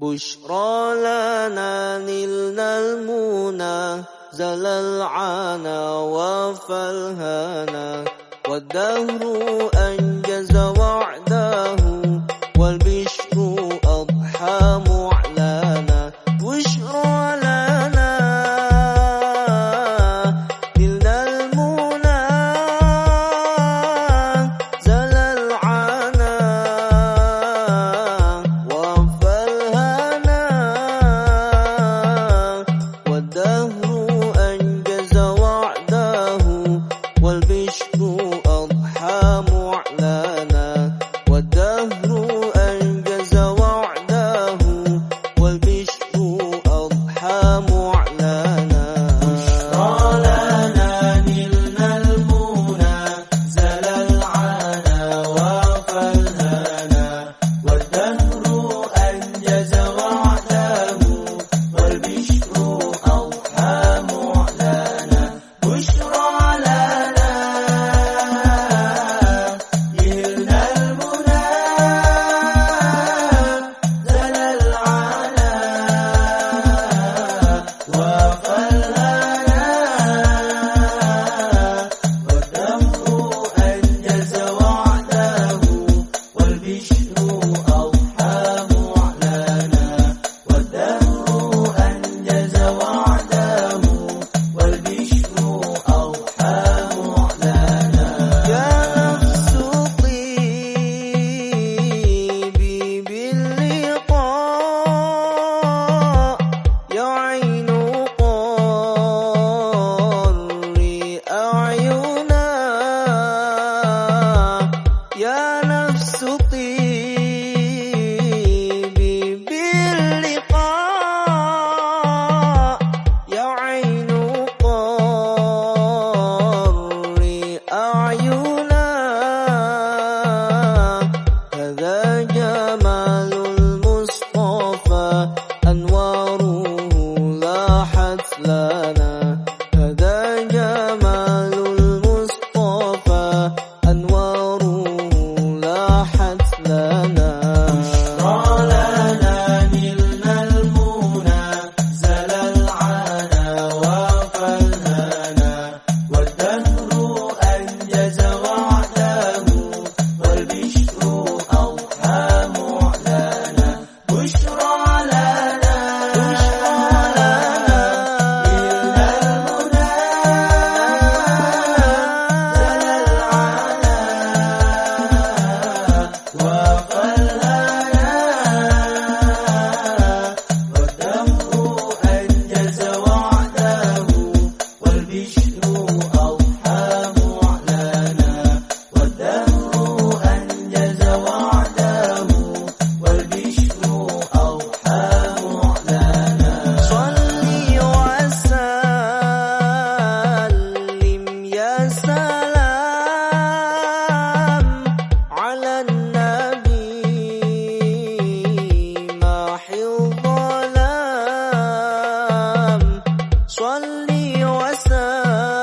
بشرى لنا نلنا المنى زل العنا وفى الهنا والدهر أن your son.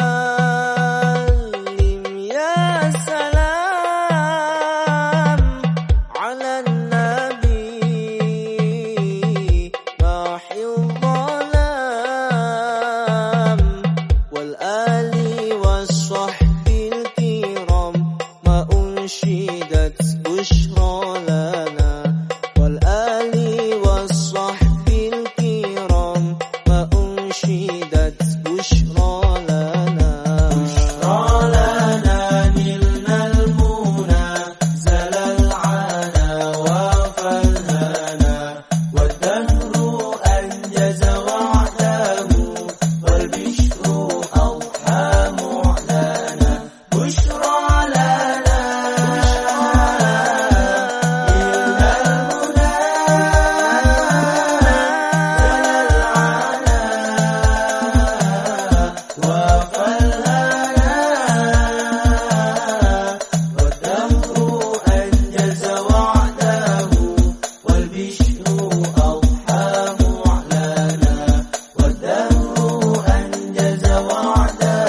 father.